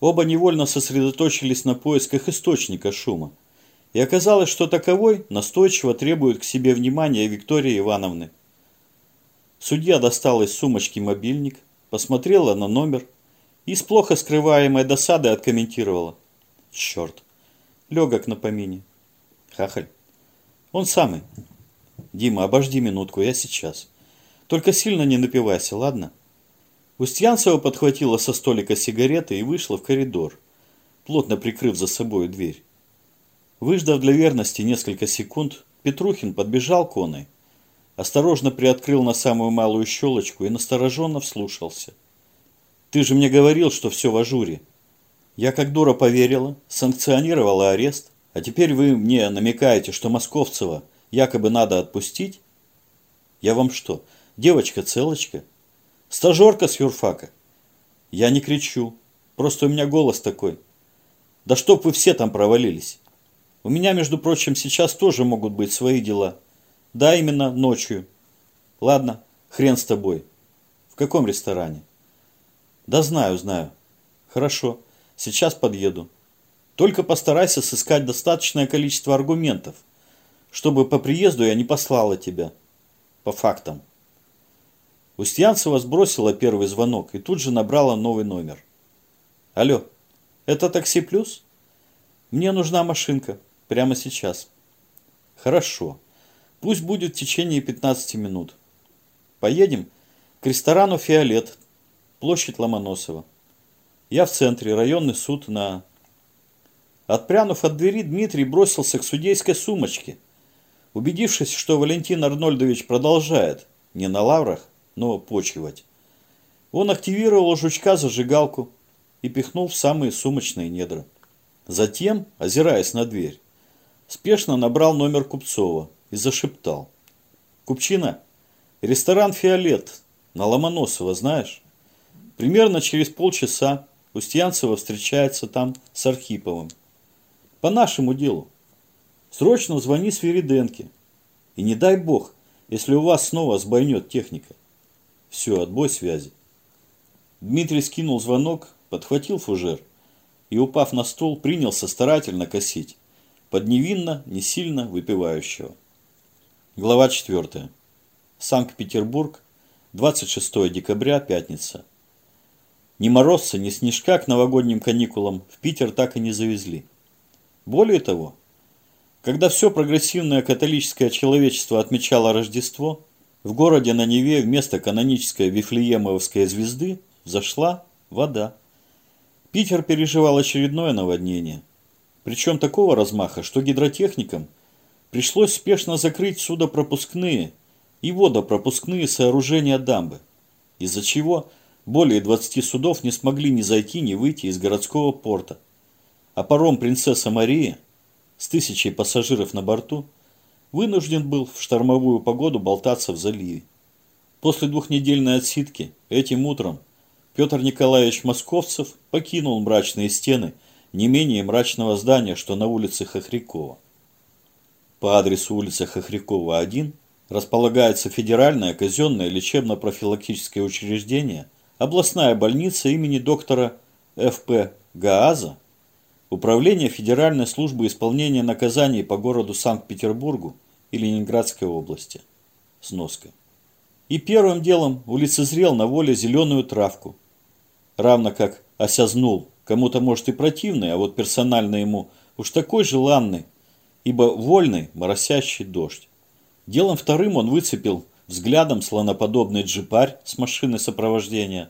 Оба невольно сосредоточились на поисках источника шума. И оказалось, что таковой настойчиво требует к себе внимания Виктории Ивановны. Судья достала из сумочки мобильник, посмотрела на номер и с плохо скрываемой досадой откомментировала. Черт, легок на помине. Хахаль. Он самый. Дима, обожди минутку, я сейчас. Только сильно не напивайся, ладно? Устьянцева подхватила со столика сигареты и вышла в коридор, плотно прикрыв за собой дверь. Выждав для верности несколько секунд, Петрухин подбежал к Оной, осторожно приоткрыл на самую малую щелочку и настороженно вслушался. «Ты же мне говорил, что все в ажуре. Я как дура поверила, санкционировала арест, а теперь вы мне намекаете, что Московцева якобы надо отпустить? Я вам что, девочка-целочка? Стажерка с юрфака? Я не кричу, просто у меня голос такой. Да чтоб вы все там провалились. У меня, между прочим, сейчас тоже могут быть свои дела. Да, именно ночью. Ладно, хрен с тобой. В каком ресторане? Да знаю, знаю. Хорошо, сейчас подъеду. Только постарайся сыскать достаточное количество аргументов, чтобы по приезду я не послала тебя. По фактам. Устьянцева сбросила первый звонок и тут же набрала новый номер. Алло, это такси плюс? Мне нужна машинка. Прямо сейчас. Хорошо. Пусть будет в течение 15 минут. Поедем к ресторану «Фиолет», площадь Ломоносова. Я в центре, районный суд на... Отпрянув от двери, Дмитрий бросился к судейской сумочке. Убедившись, что Валентин Арнольдович продолжает, не на лаврах, но почивать, он активировал жучка-зажигалку и пихнул в самые сумочные недра. Затем, озираясь на дверь, спешно набрал номер Купцова и зашептал. «Купчина, ресторан «Фиолет» на Ломоносова, знаешь? Примерно через полчаса Устьянцева встречается там с Архиповым. По нашему делу. Срочно звони Свириденке. И не дай бог, если у вас снова сбойнет техника. Все, отбой связи. Дмитрий скинул звонок, подхватил фужер и, упав на стол, принялся старательно косить под невинно, не сильно выпивающего. Глава 4. Санкт-Петербург, 26 декабря, пятница. Ни морозца, ни снежка к новогодним каникулам в Питер так и не завезли. Более того, когда все прогрессивное католическое человечество отмечало Рождество, в городе на Неве вместо канонической Вифлеемовской звезды зашла вода. Питер переживал очередное наводнение. Причем такого размаха, что гидротехникам пришлось спешно закрыть судопропускные и водопропускные сооружения дамбы, из-за чего более 20 судов не смогли ни зайти, ни выйти из городского порта. А паром «Принцесса Мария» с тысячей пассажиров на борту вынужден был в штормовую погоду болтаться в заливе. После двухнедельной отсидки этим утром Петр Николаевич Московцев покинул мрачные стены – не менее мрачного здания, что на улице Хохрякова. По адресу улицы Хохрякова, 1 располагается федеральное казенное лечебно-профилактическое учреждение, областная больница имени доктора Ф.П. Гааза, Управление Федеральной службы исполнения наказаний по городу Санкт-Петербургу и Ленинградской области. Сноска. И первым делом улицезрел на воле зеленую травку, равно как осязнул Кому-то, может, и противный, а вот персонально ему уж такой желанный, ибо вольный, моросящий дождь. Делом вторым он выцепил взглядом слоноподобный джипарь с машины сопровождения.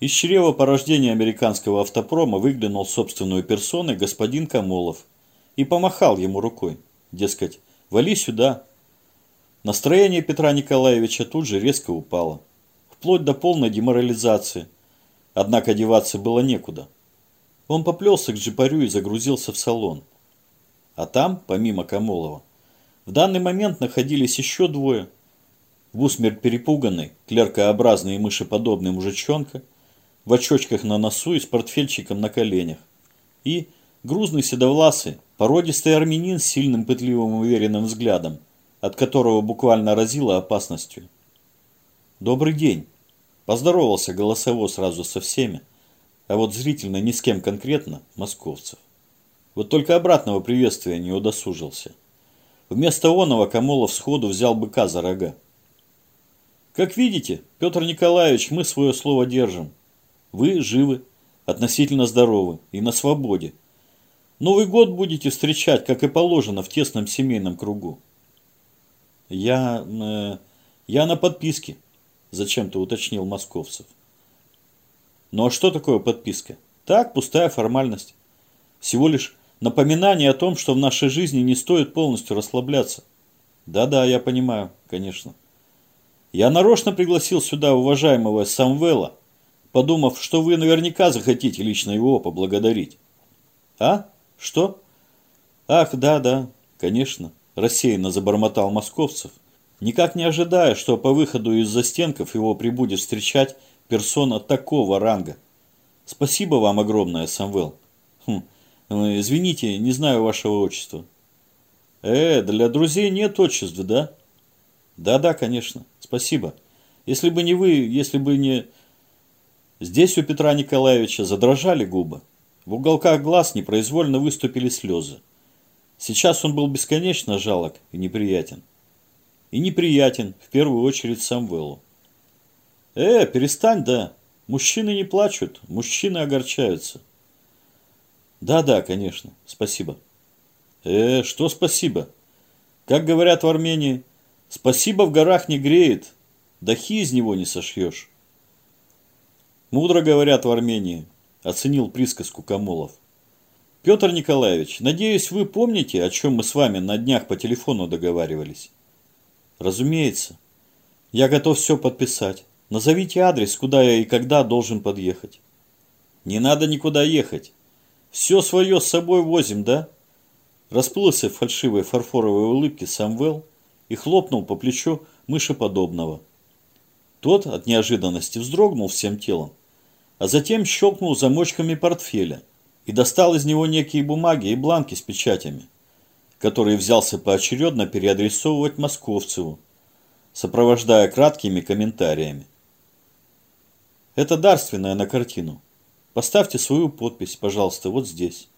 Из чрева порождения американского автопрома выглянул собственную персоной господин Камолов и помахал ему рукой, дескать, вали сюда. Настроение Петра Николаевича тут же резко упало, вплоть до полной деморализации, однако деваться было некуда. Он поплелся к джипарю и загрузился в салон. А там, помимо Камолова, в данный момент находились еще двое. В усмерть перепуганный, клеркообразный и мышеподобный мужичонка, в очочках на носу и с портфельчиком на коленях. И грузный седовласый, породистый армянин с сильным пытливым уверенным взглядом, от которого буквально разило опасностью. «Добрый день!» – поздоровался голосово сразу со всеми а вот зрительно ни с кем конкретно – московцев. Вот только обратного приветствия не удосужился. Вместо оного Камолов сходу взял быка за рога. Как видите, Петр Николаевич, мы свое слово держим. Вы живы, относительно здоровы и на свободе. Новый год будете встречать, как и положено, в тесном семейном кругу. Я... Э, я на подписке, зачем-то уточнил Московцев. Ну а что такое подписка? Так, пустая формальность. Всего лишь напоминание о том, что в нашей жизни не стоит полностью расслабляться. Да-да, я понимаю, конечно. Я нарочно пригласил сюда уважаемого Самвела, подумав, что вы наверняка захотите лично его поблагодарить. А? Что? Ах, да-да, конечно, рассеянно забормотал Московцев, никак не ожидая, что по выходу из застенков его прибудет встречать персона такого ранга. Спасибо вам огромное, Самвел. Хм, э, извините, не знаю вашего отчества. Э, для друзей нет отчества, да? Да-да, конечно. Спасибо. Если бы не вы, если бы не... Здесь у Петра Николаевича задрожали губы. В уголках глаз непроизвольно выступили слезы. Сейчас он был бесконечно жалок и неприятен. И неприятен, в первую очередь, Самвелу. Э, перестань, да. Мужчины не плачут, мужчины огорчаются. Да-да, конечно, спасибо. Э, что спасибо? Как говорят в Армении, спасибо в горах не греет, дахи из него не сошьешь. Мудро говорят в Армении, оценил присказку Камолов. Петр Николаевич, надеюсь, вы помните, о чем мы с вами на днях по телефону договаривались? Разумеется. Я готов все подписать. Назовите адрес, куда я и когда должен подъехать. Не надо никуда ехать. Все свое с собой возим, да? Расплылся в фальшивой фарфоровой улыбке Самвел и хлопнул по плечу мышеподобного. Тот от неожиданности вздрогнул всем телом, а затем щелкнул замочками портфеля и достал из него некие бумаги и бланки с печатями, которые взялся поочередно переадресовывать Московцеву, сопровождая краткими комментариями. Это дарственное на картину. Поставьте свою подпись, пожалуйста, вот здесь.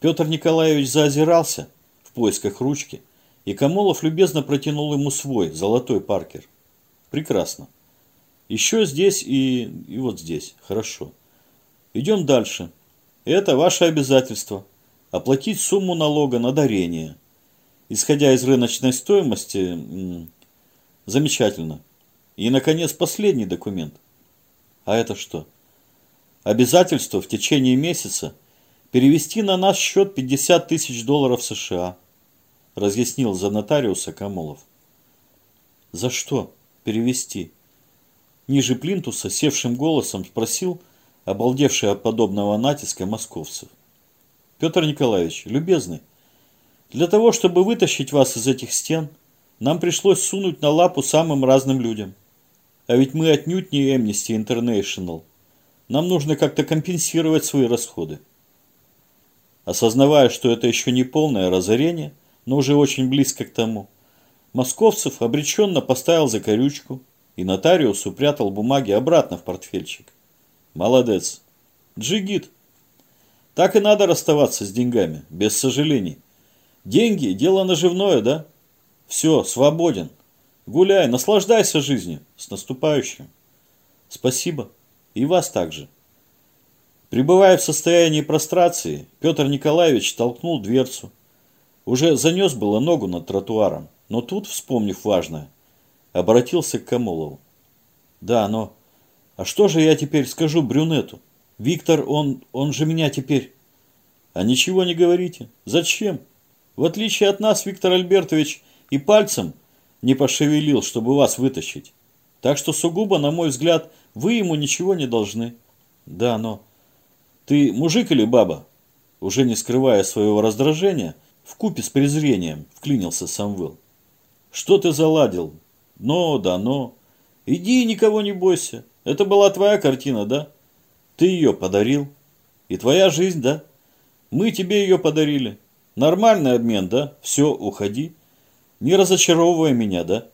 Петр Николаевич заозирался в поисках ручки, и Камолов любезно протянул ему свой, золотой паркер. Прекрасно. Еще здесь и, и вот здесь. Хорошо. Идем дальше. Это ваше обязательство. Оплатить сумму налога на дарение. Исходя из рыночной стоимости, замечательно. И, наконец, последний документ. А это что? Обязательство в течение месяца перевести на наш счет 50 тысяч долларов США, разъяснил за нотариуса Камолов. За что перевести? Ниже плинтуса севшим голосом спросил обалдевший от подобного натиска московцев. Петр Николаевич, любезный, для того, чтобы вытащить вас из этих стен, нам пришлось сунуть на лапу самым разным людям. А ведь мы отнюдь не Amnesty International. Нам нужно как-то компенсировать свои расходы. Осознавая, что это еще не полное разорение, но уже очень близко к тому, Московцев обреченно поставил закорючку и нотариус упрятал бумаги обратно в портфельчик. Молодец. Джигит. Так и надо расставаться с деньгами, без сожалений. Деньги – дело наживное, да? Все, свободен. Гуляй, наслаждайся жизнью. С наступающим. Спасибо. И вас также. Пребывая в состоянии прострации, Петр Николаевич толкнул дверцу. Уже занес было ногу над тротуаром, но тут, вспомнив важное, обратился к Камолову. Да, но... А что же я теперь скажу брюнету? Виктор, он... он же меня теперь... А ничего не говорите. Зачем? В отличие от нас, Виктор Альбертович и пальцем не пошевелил, чтобы вас вытащить. Так что сугубо, на мой взгляд, вы ему ничего не должны. Да, но... Ты мужик или баба? Уже не скрывая своего раздражения, в купе с презрением вклинился Самвел. Что ты заладил? Но, да, но. Иди никого не бойся. Это была твоя картина, да? Ты ее подарил. И твоя жизнь, да? Мы тебе ее подарили. Нормальный обмен, да? Все, уходи. Не разочаровывай меня, да?